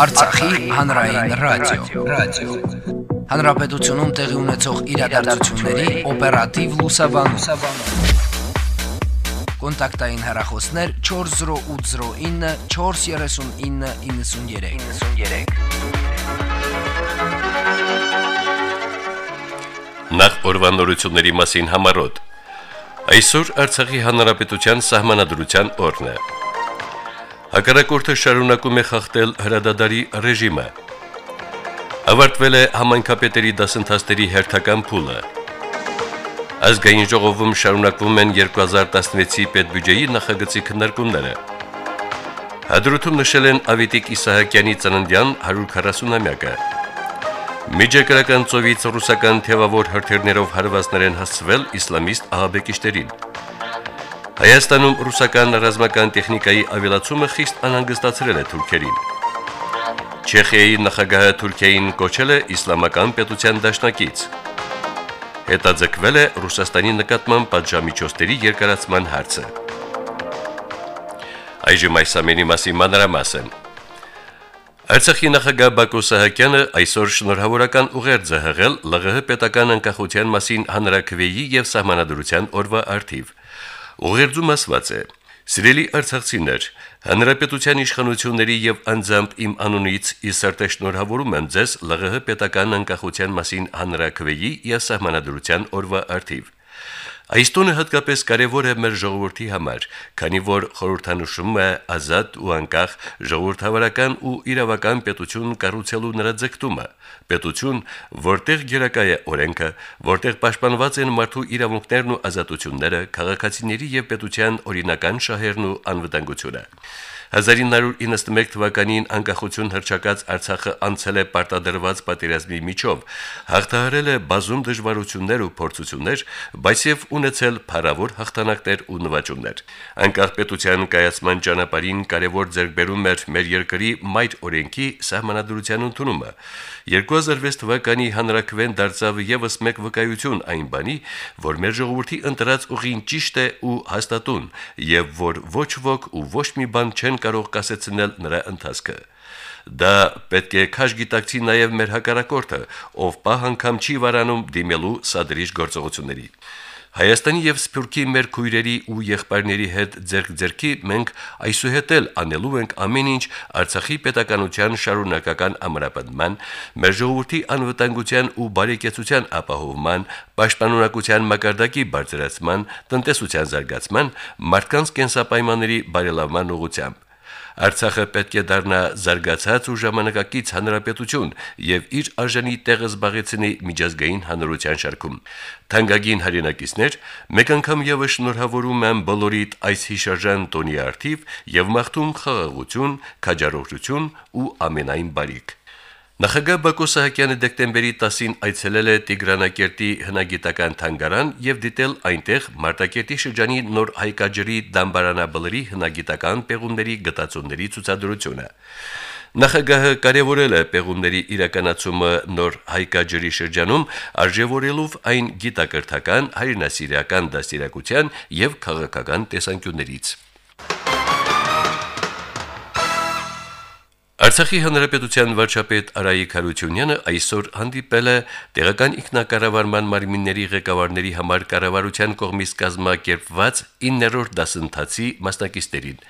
Արցախի հանրային ռադիո, ռադիո։ Հանրապետությունում տեղի ունեցող իրադարձությունների օպերատիվ լուսաբանում։ Կոնտակտային հեռախոսներ 40809 43993։ 93։ Նախ օրվանորությունների մասին համարոտ։ Այսօր Արցախի հանրապետության սահմանադրության օրն է։ Հակառակորդը շարունակում է խախտել հրադադարի ռեժիմը։ Ավարտվել է համայնքապետերի դասընթացների հերթական փուլը։ Ազգային ժողովում շարունակվում են 2016-ի պետբյուջեի նախագծի քննարկումները։ Հադրութում նշել են Ավետիք Իսահակյանի ծննդյան 140-ամյակը։ Միջեկրական ծովից ռուսական թևավոր հրթիռներով հարվածներ են հասցվել իսլամիստ ահաբեկիչներին։ Հայաստանում ռուսական ռազմական տեխնիկայի ավելացումը խիստ անհանգստացրել է թուրքերին։ Չեխիայի նախագահը Թուրքիային կոչել է իսլամական պետության դաշնակից։ Հետաձգվել է Ռուսաստանի նկատմամբ պատժամիջոցների երկարացման հարցը։ Այժմ այս ամենի մասին մանրամասն։ Արցախի նախագահ Բակո Սահակյանը այսօր շնորհավորական ուղերձ է հղել ԼՂՀ պետական անկախության մասին հանրակրվեի եւ սահմանադրության օրվա արդիվ։ Ուղերձում ասված է. Սիրելի արցախցիներ, հանրապետության իշխանությունների եւ անձամբ իմ անունից իսրտե շնորհավորում եմ ձեզ ԼՂՀ պետական անկախության մասին հանրակրվեի եւ սահմանադրության օրվա արդիվ։ Այս տոնը հատկապես կարևոր է մեր ժողովրդի համար, քանի որ խորհրդանշում է ազատ ու անկախ ժողովրդավարական ու իրավական պետություն կառուցելու նրա ձգտումը, պետություն, որտեղ գերակա է օրենքը, որտեղ պաշտպանված են մարդու իրավունքներն ու ազատությունները, քաղաքացիների եւ պետության օրինական շահերն ու անվտանգությունը։ 1991 թվականին անկախություն հրճակած Արցախը անցել է պարտադրված պատերազմի միջով, հաղթահարել է բազում դժվարություններ ու փորձություններ, բայց եւ ունեցել փառավոր հաղթանակներ ու նվաճումներ։ Անկախ պետության կայացման ճանապարհին կարևոր ձեռքբերում էր մեր երկրի մայր օրենքի սահմանադրության ընդունումը։ 2006 թվականի հանրակրվեն դարձավ եւս մեկ վկայություն այն բանի, որ մեր ժողովրդի ընտրած ուղին ճիշտ է ու հաստատուն, եւ որ ոչ ոք ու ոչ մի բան չեն կարող կասեցնել նրա ընթացքը։ Դա պետք է քաշ գիտակցի նաև մեր հակարակորդը, ով պահ անգամ չի վարանում դիմելու սադրիչ գործողությունների։ Հայաստանի եւ Սփյուռքի մեր քույրերի ու եղբայրների հետ ձերք ձերքի մենք այսուհետ էլ անելու ենք ամեն ինչ Արցախի պետականության շարունակական ամրապնդման, մեր ժողովրդի անվտանգության ու բարեկեցության ապահովման, պաշտպանունակության մակարդակի բարձրացման, տնտեսության զարգացման, մարդկանց կենսապայմանների բարելավման ուղղությամբ։ Արցախը պետք է դառնա զարգացած ու ժամանակակից հանրապետություն եւ իր արժանի տեղը զբաղեցնի միջազգային հանրության շարքում։ Թանկագին հայրենակիցներ, մեկ անգամ եւս շնորհավորում եմ բոլորիդ այս հիշարժան տոնի արդիվ եւ մաղթում խաղաղություն, քաջառողջություն ու ամենայն բարիք։ Նախագահ Բակո Սահակյանը դեկտեմբերի 10-ին այցելել է Տիգրանակերտի հնագիտական թանգարան եւ դիտել այնտեղ Մարտակերտի շրջանի նոր հայկաջրի դամբարանաբլրի հնագիտական պեղումների գտածունների ցուցադրությունը։ Նախագահը կարևորել է պեղումների իրականացումը նոր հայկաջրի շրջանում, արժևորելով այն գիտակրթական, հայրենասիրական դաստիարակության եւ քաղաքական տեսանկյուններից։ Արցախի հանրապետության վարչապետ Արայիկ Հարությունյանը այսօր հանդիպել է տեղական ինքնակառավարման մարմինների ղեկավարների համար կառավարության կողմից կազմակերպված 9-րդ դասընթացի մասնակիցներին։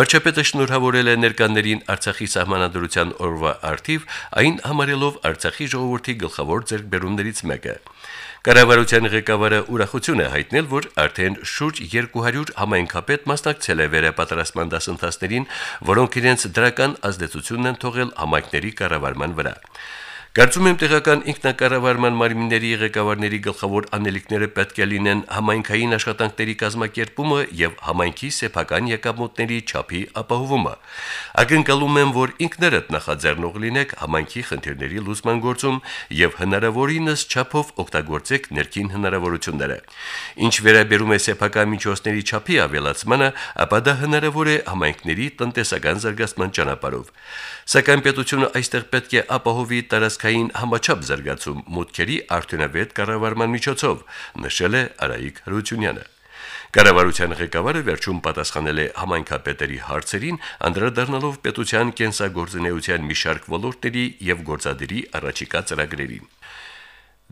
Վարչապետը շնորհավորել է ներկաներին Արցախի սահմանադրության օրվա արդիվ, այն համարելով Արցախի ժողովրդի գլխավոր ձեռքբերումներից մեկը։ Կառավարության ղեկավարը ուրախություն է հայտնել, որ արդեն շուրջ 200 համայնքապետ մասնակցել է վերապատրաստման դասընթացներին, որոնք իրենց դրական ազդեցությունն են թողել համայնքների կառավարման վրա։ Կարծում եմ տեղական ինքնակառավարման մարմինների ղեկավարների գլխավոր անելիքները պետք է լինեն համայնքային աշխատանքների կազմակերպումը եւ համայնքի սեփական եկամուտների չափի ապահովումը։ Ակնկալում եմ, որ ինքներդ նախաձեռնող լինեք համայնքի խնդիրների լուծման գործում եւ հնարավորինս չափով օգտագործեք ներքին հնարավորությունները։ Ինչ վերաբերում է սեփական միջոցների չափի ավելացմանը, ապա դա հնարավոր է համայնքների տնտեսական զարգացման ճանապարհով։ Սակայն պետությունը այստեղ պետք է ապահովի տարածքային համաչափ զարգացում մուտքերի արդյունավետ կառավարման միջոցով, նշել է Արայիկ Հրությունյանը։ Կառավարության ղեկավարը վերջում պատասխանել է համայնքապետերի հարցերին, անդրադառնալով պետության կենսագործունեության մի շարք ոլորտների եւ գործադերի առաջիկա ծրագրերին։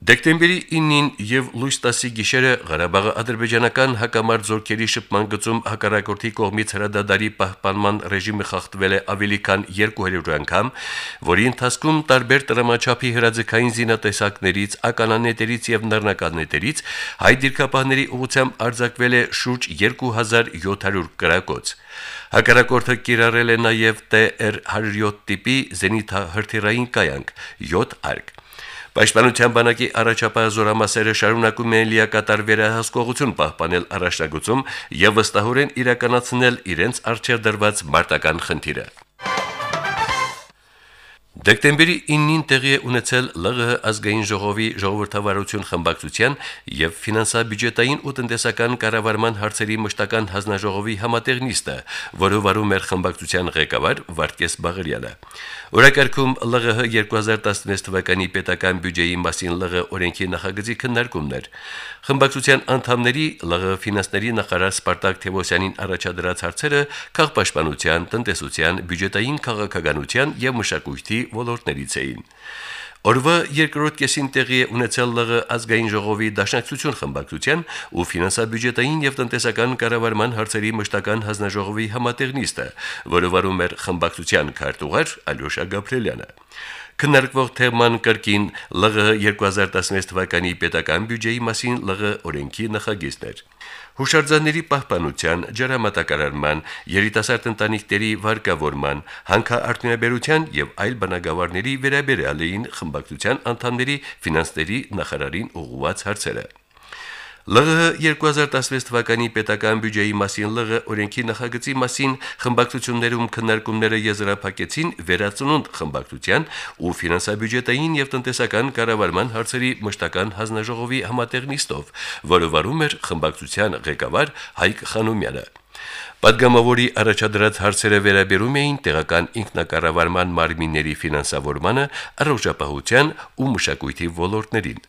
Դեկտեմբերի 9-ին եւ լույս 10-ի գիշերը Ղարաբաղի ադրբեջանական հակամարտ զորքերի շփման գծում հակառակորդի կողմից հրադադարի պահպանման ռեժիմը խախտվել է ավելի քան 200 անգամ, որի ընթացքում տարբեր տրամաչափի հրաձգային զինատեսակներից, ականանետերից եւ նռնականետերից հայ դիրքապահների ուղությամբ արձակվել է շուրջ 2700 կրակոց։ Հակառակորդը կիրառել է նաև TR-107 տիպի զենիթահրթիռային կայանք 7 արկ։ Պաշտպանության բանակի առաջապահ զորամասերը շարունակում են լիակատար վերահսկողություն պահպանել առաջնագծում եւ վստահորեն իրականացնել իրենց արժեր դրված մարտական խնդիրը։ Դեկտեմբերի 9-ին տեղի է ունեցել ԼՂՀ ազգային ժողովի ժողովրդավարություն խմբակցության եւ ֆինանսա-բյուջետային ու տնտեսական կառավարման հարցերի մշտական հանձնաժողովի համատեղ նիստը, որը վարում էր խմբակցության ղեկավար Վարդգես Բաղարյանը։ Օրակարգում ԼՂՀ 2016 թվականի պետական բյուջեի մասին ԼՂ օրենքի նախագծի քննարկումներ։ Խմբակցության անդամների ԼՂՀ ֆինանսների նախարար Սպարտակ Թևոսյանին առաջադրած հարցերը քաղաքապաշտպանության, տնտեսության, բյուջետային քաղաքականության եւ մշակույթի ոլորտներից էին։ Օրվա երկրորդ կեսին տեղի է ունեցել ԼՂ ազգային ժողովի դաշնակցություն խմբակցության ու ֆինանսա-բյուջետային եւ տնտեսական կառավարման հարցերի մշտական հանձնաժողովի համատեղ նիստը, որը վարում էր խմբակցության քարտուղար Ալյոշա Գաբրելյանը։ Քննարկվող թեման կրկին ԼՂ 2016 թվականի պետական բյուջեի մասին ԼՂ օրենքի նախագիծներ։ Հուշարձանների պահպանության, ջրամատակարարման, երիտասարդ ընտանիքների վարկավորման, հանքարդյունաբերության եւ այլ բնագավառների վերաբերյալ էին խմբակցության անդամների ֆինանսների նախարարին ուղղված հարցերը։ ԼՂՀ 2016 թվականի պետական բյուջեի մասին ԼՂ օրենքի նախագծի մասին խմբակցություններում քննարկումները եզրափակեցին վերացնունդ խմբակցության ու ֆինանսա-բյուջետային եւ տնտեսական կառավարման հարցերի մշտական հանձնաժողովի համատեղ նիստով, որը վարում էր խմբակցության ղեկավար Հայկ Խանոմյանը։ Պատգամավորի առաջադրած հարցերը վերաբերում էին տեղական ինքնակառավարման մարմինների ֆինանսավորմանը, առողջապահության ու մշակույթի ոլորտներին։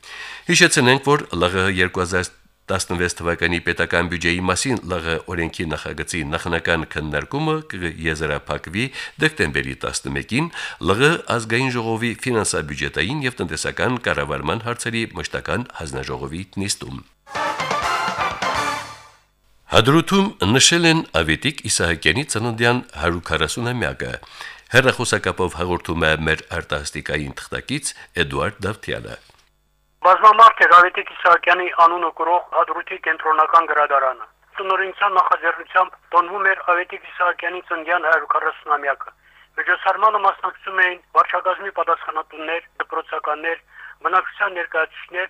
Հիշեցնենք, որ ԼՂՀ 16 թվականի պետական բյուջեի մասին ԼՂ օրենքի նախագծի նախնական քննարկումը կեզրափակվի դեկտեմբերի 11-ին ԼՂ ազգային ժողովի ֆինանսա-բյուջետային եւ տնտեսական կառավարման հարցերի մշտական հանձնաժողովի նիստում։ Հադրութում նշել են Ավետիկ Իսահակյանի ծննդյան 140-ամյակը։ Հերրախոսակապով հաղորդում է մեր արտասթիկային թղթակից Էդուարդ Դավթյանը։ Բազմամարդ է Գավիթ Իսահակյանի անունը կրող Հադրութի կենտրոնական գրադարանը։ Ծնորինցյան նախաձեռնությամբ տոնվում էր Ավետի Իսահակյանի ծննդյան 140-ամյակը։ Միջոցառմանը մասնակցում էին վարչագազմի պատասխանատուներ, դպրոցականներ, բնակչության ներկայացուցիչներ,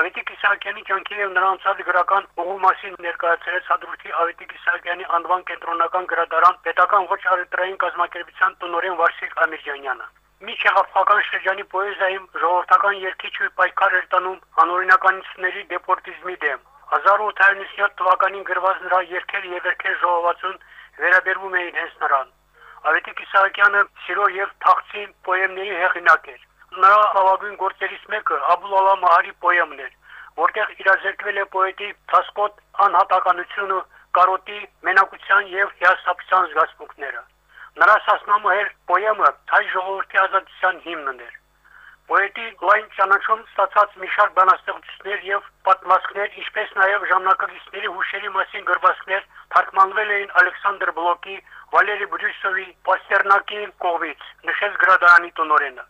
Ավետի Իսահակյանի կյանքի եւ նրա անցած գրական ուղու մասին ներկայացրեց Հադրութի Ավետի Իսահակյանի անվան կենտրոնական գրադարան պետական ոչ առևտրային կազմակերպության տնօրեն Վարսիկ Ամիրյանյանը։ Միջեղափոխական շրջանի պոեզիայում ժողովրդական երկիչ ու պայքար էր տանում անօրինականությունների դեպորտիզմի դեմ։ 1897 թվականին գրված նրա երկեր եւ երկեր ժողովածուն վերաբերվում էին հենց նրան։ Ավետիք Իսահակյանը սիրո եւ թախծի պոեմների հեղինակ էր։ Նրա լավագույն գործերից մեկը Աբուլալա Մահարի պոեմն էր, որտեղ իրազեկվել է պոետի թասկոտ անհատականությունը, կարոտի, մենակության եւ հիասթափության զգացմունքները։ Նրա սասնամոհեր պոեմը հայ ժողովրդի ազատության հիմնն էր։ Պոետի լայն ճանաչում ստացած մի շարք բանաստեղծություններ եւ պատմվածքներ, ինչպես նաեւ ժամանակակիցների հուշերի մասին գրվածքներ թարգմանվել էին Ալեքսանդր Բլոկի, Վալերի Բրյուսովի, Պաստերնակի կողմից, նշեց գրադարանի տնօրենը։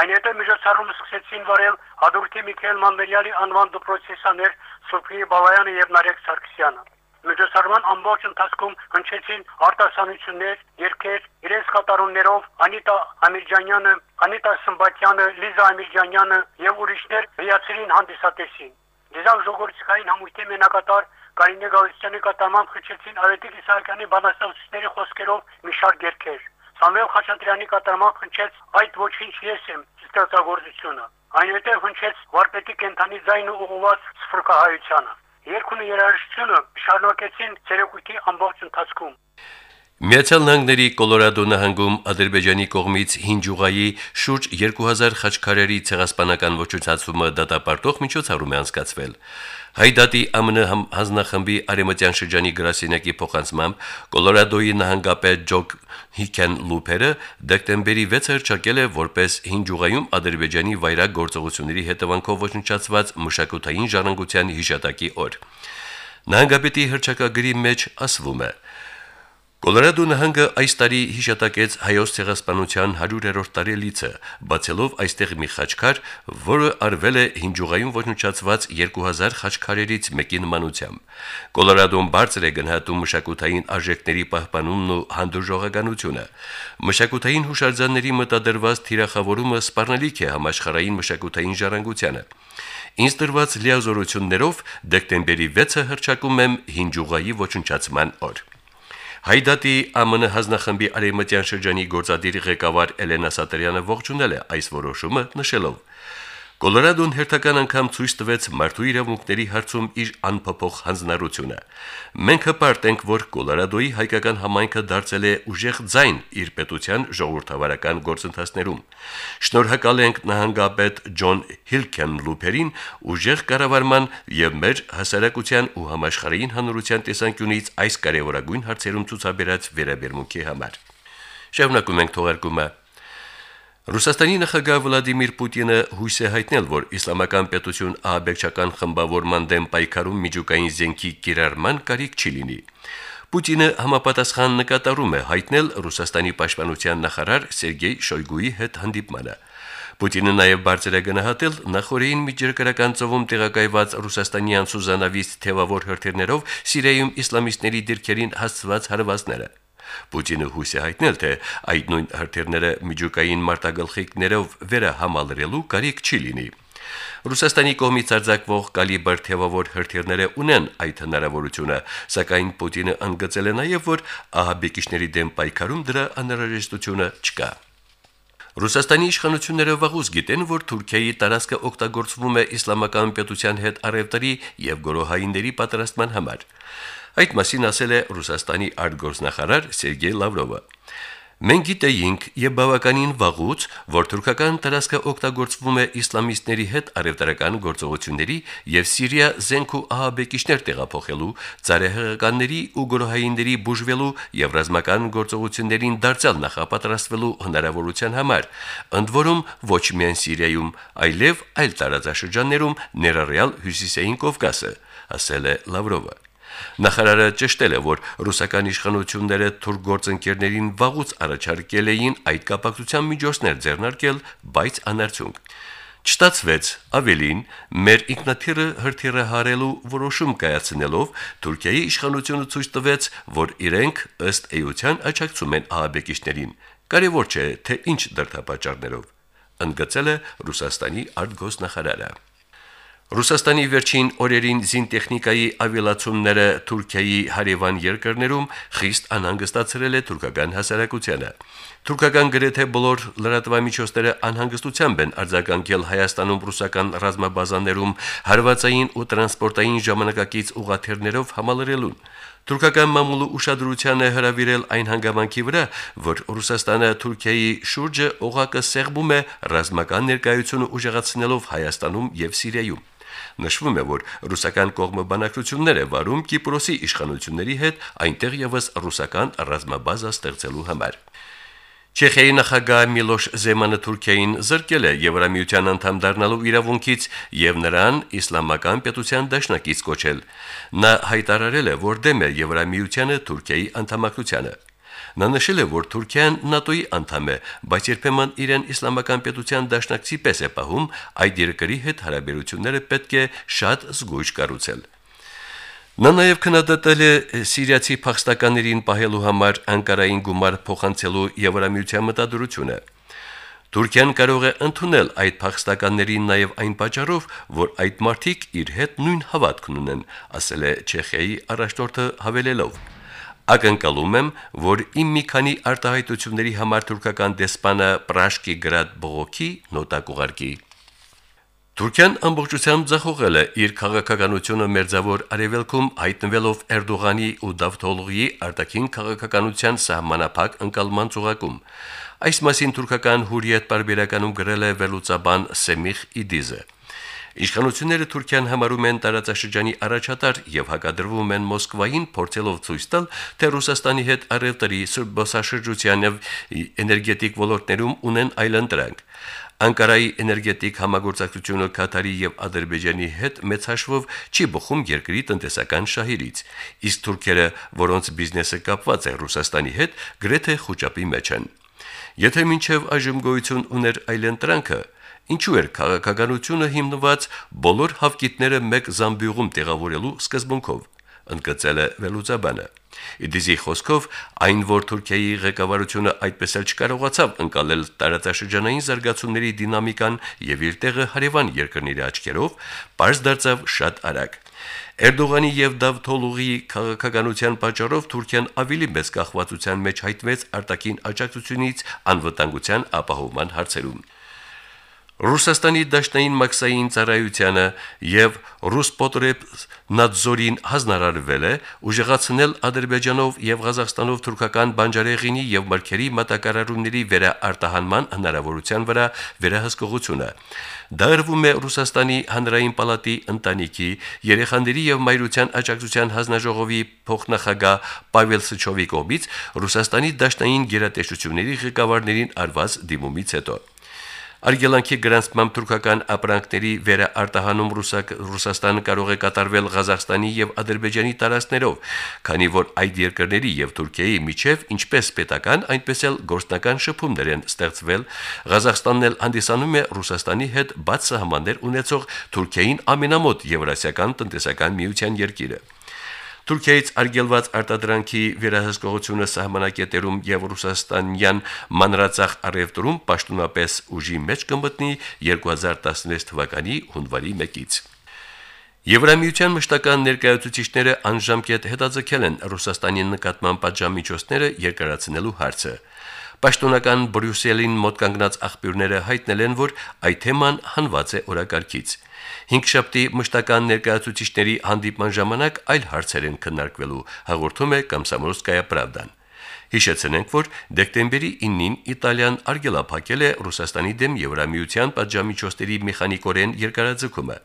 Այնուհետև միջոցառումը սկսեցին վարել Հադրութի Միքայել Մանվերյալի անվան դպրոցեսաներ Սոֆիի Բալայանը եւ Նարեկ Սարգսյանը։ Միջոցառման ամբողջ ընթացքում հնչեցին արտասանություններ, երգեր, իրենց կատարումներով Անիտա Ամիրջանյանը, Անիտա Սմբատյանը, Լիզա Ամիրջանյանը եւ ուրիշներ հյացերին հանդիսատեսին։ Դիզակ ժողովրդական համույթի մենակատար Կարինե Գալստյանի կատարմամբ խչեցին Արետիկ Իսահակյանի բանաստեղծությունների խոսքերով մի շարք երգեր։ Սամվել Խաչատրյանի կատարմամբ հնչեց այդ ոչինչ ես եմ ստեղծագործությունը։ Այնուհետև հնչեց Վարպետի կենթանի ձայնը ուղղված սփռկահայությանը։ Երկունը երաժշտությունը շարունակեցին ցերեկույթի ամբողջ ընթացքում։ Միացյալ Նահանգների Կոլորադո նահանգում Ադրբեջանի կողմից հինջուղայի շուրջ 2000 խաչքարերի ցեղասպանական ոչնչացումը դատապարտող միջոցառում է անցկացվել։ Հայդատի ԱՄՆ հանձնախմբի արեմտյան շրջանի գրասենյակի փոխանցմամբ Կոլորադոյի նահանգապետ Ջոկ Հիկեն Լուփերը դեկտեմբերի 6-ը հրճակել է որպես հինջուղայում Ադրբեջանի վայրագ գործողությունների հետևանքով ոչնչացված մշակութային ժառանգության հիշատակի օր։ Նահանգապետի հրճակագրի մեջ ասվում է. Կոլորադո նահանգը այս տարի հիշատակեց հայոց ցեղասպանության 100-րդ տարելիցը, բացելով այստեղ մի խաչքար, որը արվել է հինջուղայում ոչնչացված 2000 խաչքարերից մեկի նմանությամբ։ Կոլորադոն բարձր է գնահատում մշակութային արժեքների պահպանումն ու հանդուրժողականությունը։ Մշակութային հուշարձանների մտադրված թիրախավորումը սպառնալիք է համաշխարհային մշակութային ժառանգությանը։ Ինձ դրված լիազորություններով դեկտեմբերի 6-ը հրճակում եմ հինջուղայի ոչնչացման օր։ Հայդատի ԱՄՆ հանձնախմբի արեմտյան շրջանի գործադիր ղեկավար Էլենա Սատրյանը ողջունել է այս որոշումը, նշելով. Կոլորադոն հերթական անգամ ցույց տվեց մարդու իրավունքների հարցում իր անփոփոխ հանձնառությունը։ Մենք հպարտ ենք, որ Կոլորադոյի հայկական համայնքը դարձել է ուժեղ ձայն իր պետության ժողովրդավարական գործընթացներում։ Շնորհակալ ենք նահանգապետ Ջոն Հիլքեն Լուփերին ուժեղ կառավարման եւ մեր հասարակության ու համաշխարհային հանրության տեսանկյունից այս կարևորագույն հարցերում ցուցաբերած վերաբերմունքի համար։ Շարունակում ենք թողարկումը Ռուսաստանի նախագահ Վլադիմիր Պուտինը հույս է հայտնել, որ իսլամական պետություն ահաբեկչական խմբավորման դեմ պայքարում միջուկային զենքի կիրառման կարիք չի լինի։ Պուտինը համապատասխան նկատառում է հայտնել Ռուսաստանի պաշտպանության նախարար Սերգեյ Շոյգուի հետ հանդիպմանը։ Պուտինը նաև բարձր է գնահատել նախորդին միջերկրական ծովում տեղակայված ռուսաստանյան Սուզանավից թևավոր հրթիռներով Սիրիայում իսլամիստների դիրքերին հասցված հարվածները։ Պուտինը հույս է հայտնել, թե այդ նույն հրթիռները միջուկային մարտագլխիկներով վերահամալրելու կարիք չի լինի։ Ռուսաստանի կողմից արձակվող կալիբր թևավոր հրթիռները ունեն այդ հնարավորությունը, սակայն Պուտինը ընդգծել է նաև, որ ահաբեկիչների դեմ պայքարում դրա անհրաժեշտությունը չկա։ Ռուսաստանի իշխանությունները վաղուց գիտեն, որ Թուրքիայի տարածքը օգտագործվում է իսլամական պետության հետ առևտրի եւ գորոհայինների պատրաստման համար։ Այդ մասին ասել է Ռուսաստանի արտգործնախարար Սերգեյ Լավրովը։ Մենք գիտեինք եւ բավականին վաղուց, որ թուրքական տարածքը օգտագործվում է իսլամիստների հետ արևտրական գործողությունների եւ Սիրիա զենք ու ահաբեկիչներ տեղափոխելու, ցարեհեղականների ու գորոհայինների բուժվելու եւ ռազմական գործողություններին դարձյալ նախապատրաստվելու հնարավորության համար, ընդ որում ոչ միայն Սիրիայում, այլև այլ տարածաշրջաններում ներառյալ հյուսիսային Կովկասը, ասել է Լավրովը։ Նախարարը ճշտել է, որ ռուսական իշխանությունները թուրք գործընկերներին վաղուց առաջարկել էին այդ կապակցության միջոցներ ձեռնարկել, բայց անարդյունք։ Չստացվեց ավելին մեր ինքնաթիռը հրթիռը հարելու որոշում կայացնելով Թուրքիայի իշխանությունը ցույց տվեց, որ իրենք ըստ էության աջակցում են ահաբեկիչներին։ Կարևոր չէ, թե ինչ դրդապատճառներով, ընդգծել է Ռուսաստանի արտգոսնախարարը։ Ռուսաստանի վերջին օրերին զինտեխնիկայի ավիլացումները Թուրքիայի հարևան երկրներում խիստ անհանգստացրել է թուրքական հասարակությանը։ Թուրքական գրեթե բոլոր լրատվամիջոցները անհանգստությամբ են արձագանքել Հայաստանում ռուսական ռազմաբազաներում հարվածային ու տրանսպորտային ժամանակակից ուղաթիռներով համալրելուն։ Թուրքական մամուլը ուշադրության է հրավիրել այն հանգամանքի վրա, որ Ռուսաստանը Թուրքիայի շուրջը օղակը սեղմում է ռազմական ներկայությունը ուժեղացնելով Հայաստանում եւ Սիրիայում։ Նշվում է, որ ռուսական կողմը բանակցություններ է վարում Կիպրոսի իշխանությունների հետ այնտեղ եւս ռուսական ռազմաբազա ստեղծելու համար։ Չեխիայի նախագահ Միլոշ Զեմանը Թուրքիային զրկել է Եվրամիության անդամ դառնալու իրավունքից եւ նրան իսլամական պետության դաշնակից կոչել։ Նա հայտարարել է, որ դեմ է Եվրամիությանը Թուրքիայի անդամակցությանը։ Նա նշել է, որ Թուրքիան ՆԱՏՕ-ի անդամ է, բայց երբեմն իրեն իսլամական պետության դաշնակցի պես է պահում, այդ երկրի հետ հարաբերությունները պետք է շատ զգույշ կառուցել։ Նա նաև քննադատել է սիրիացի փախստականներին պահելու համար Անկարային գումար փոխանցելու Եվրամիության մտադրությունը։ Թուրքիան կարող է ընդունել այդ փախստականներին նաև այն պատճառով, որ այդ մարդիկ իր հետ նույն հավատքն ունեն, ասել է Չեխիայի առաջնորդը հավելելով. Ակնկալում եմ, որ իմ մի քանի արտահայտությունների համար թուրքական դեսպանը Պրաշկի գրad բողոքի նոտակ ուղարկի։ Թուրքիան ամբողջությամբ ձախողել է իր քաղաքականությունը մերձավոր արևելքում հայտնվելով Էրդողանի ու Դավթոլուղի արտաքին քաղաքականության սահմանափակ ընկալման ծուղակում։ Այս մասին թուրքական հուրիետ բարբերականում գրել է վերլուծաբան Սեմիխ Իդիզը։ Իշխանությունները Թուրքիան համարում են տարածաշրջանի առաջատար եւ հակադրվում են Մոսկվային, փորձելով ցույց տալ, թե Ռուսաստանի հետ առևտրի, սրբոսաշրջության եւ էներգետիկ ոլորտներում ունեն այլընտրանք։ Անկարայի էներգետիկ համագործակցությունը Կատարի եւ Ադրբեջանի հետ մեծ հաշվով չի բխում երկրի տնտեսական շահերից, իսկ թուրքերը, որոնց բիզնեսը կապված է Ռուսաստանի հետ, գրեթե խոճապի մեջ են։ Եթե մինչև այժմ գոյություն ուներ այլընտրանքը, ինչու էր քաղաքականությունը հիմնված բոլոր հավկիտները մեկ զամբյուղում տեղավորելու սկզբունքով, ընդգծել է Վելուզաբանը։ Իդիզի խոսքով այն, որ Թուրքիայի ղեկավարությունը այդպես էլ չկարողացավ ընկալել տարածաշրջանային զարգացումների դինամիկան եւ իր տեղը հարևան երկրների աչքերով, པարզ դարձավ շատ արագ։ Էրդողանի եւ Դավթոլուղի քաղաքականության պատճառով Թուրքիան ավելի մեծ կախվածության մեջ հայտնվեց արտաքին աջակցությունից անվտանգության ապահովման հարցերում։ Ռուսաստանի դաշնային մաքսային ծառայությանը եւ Ռուսպոտրեբ Նադզորին հանձնարարվել է ուժեղացնել Ադրբեջանով եւ Ղազախստանով թուրքական բանջարեղինի եւ մրգերի մատակարարումների վերաարտահանման հնարավորության վրա վերահսկողությունը։ Դարվում է Ռուսաստանի հանրային պալատի ընտանիքի երեխաների եւ մայրության աջակցության հանձնաժողովի փոխնախագահ Պավել Սչովի կողմից Ռուսաստանի դաշնային գերատեսչությունների ղեկավարներին արված դիմումից հետո։ Արգելանքի գրանցմամբ թուրքական ապրանքների վերաարտահանում Ռուսակ Ռուսաստանը կարող է կատարվել Ղազախստանի եւ Ադրբեջանի տարածքներով, քանի որ այդ երկրների եւ Թուրքիայի միջև ինչպես պետական, այնպես էլ գործնական շփումներ են ստեղծվել։ Ղազախստանն էլ հանդիսանում է Ռուսաստանի հետ բաց սահմաններ ունեցող Թուրքիային ամենամոտ եվրասիական տնտեսական միության երկիրը։ Թուրքիայից արգելված արտադրանքի վերահսկողությունը սահմանակետերում եւ Ռուսաստանյան մանրածախ արևտրում պաշտոնապես ուժի մեջ կմտնի 2016 թվականի հունվարի 1-ից։ Եվրամիության մշտական ներկայացուցիչները անժամկետ հետաձգել են Ռուսաստանի նկատմամբ պատժամիջոցները երկարացնելու հարցը։ Պաշտոնական Բրյուսելին մոտ կանգնած աղբյուրները հայտնել են, որ այդ թեման հանված է օրակարգից։ Հինգշաբթի մշտական ներկայացուցիչների հանդիպման ժամանակ այլ հարցեր են քննարկվելու, հաղորդում է Կամսամոլսկայա Պրավդան։ Հիշեցնենք, որ դեկտեմբերի 9-ին Իտալիան արգելափակել է Ռուսաստանի դեմ Եվրամիության պատժամիջոցների մեխանիկորեն երկարաձգումը։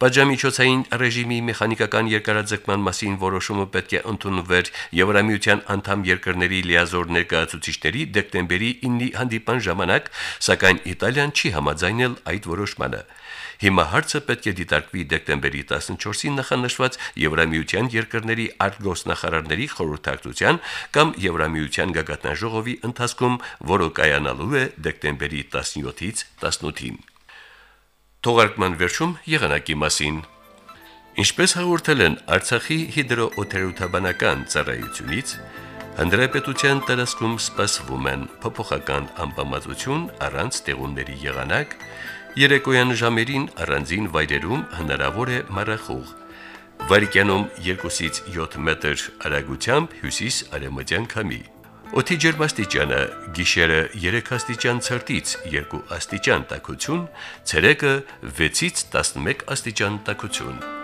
Պատժամիջոցային ռեժիմի մեխանիկական երկարաձգման մասին որոշումը պետք է ընդունվեր Եվրամիության անդամ երկրների լիազոր ներկայացուցիչների դեկտեմբերի 9-ի հանդիպան ժամանակ, սակայն Իտալիան չի համաձայնել այդ որոշմանը։ Հիմա հարցը պետք է դիտարկվի դեկտեմբերի 14-ին նախանշված Եվրամիության երկրների արտգոսնախարարների խորհրդակցության կամ Եվրամիության գագաթնաժողովի ընթացքում, որը կայանալու է դեկտեմբերի 17-ից 18-ին։ Թողարկման վերջում եղանակի մասին Ինչպես հաղորդել են Արցախի հիդրոօթերոթաբանական ծառայությունից, Հնդրեպետության տարածքում սպասվում են փոփոխական անբավարարություն առանց տեղունների եղանակ, Երեկոյան ժամերին առանձին վայրերում հնարավոր է մռախուղ։ Վարկյանում 2-ից 7 մետր արագությամբ հյուսիս-արևմտյան քամի։ Օդի ջերմաստիճանը՝ գիշերը 3 աստիճան ցրտից 2 աստիճան տաքություն, ցերեկը 6-ից 11 աստիճան տաքություն։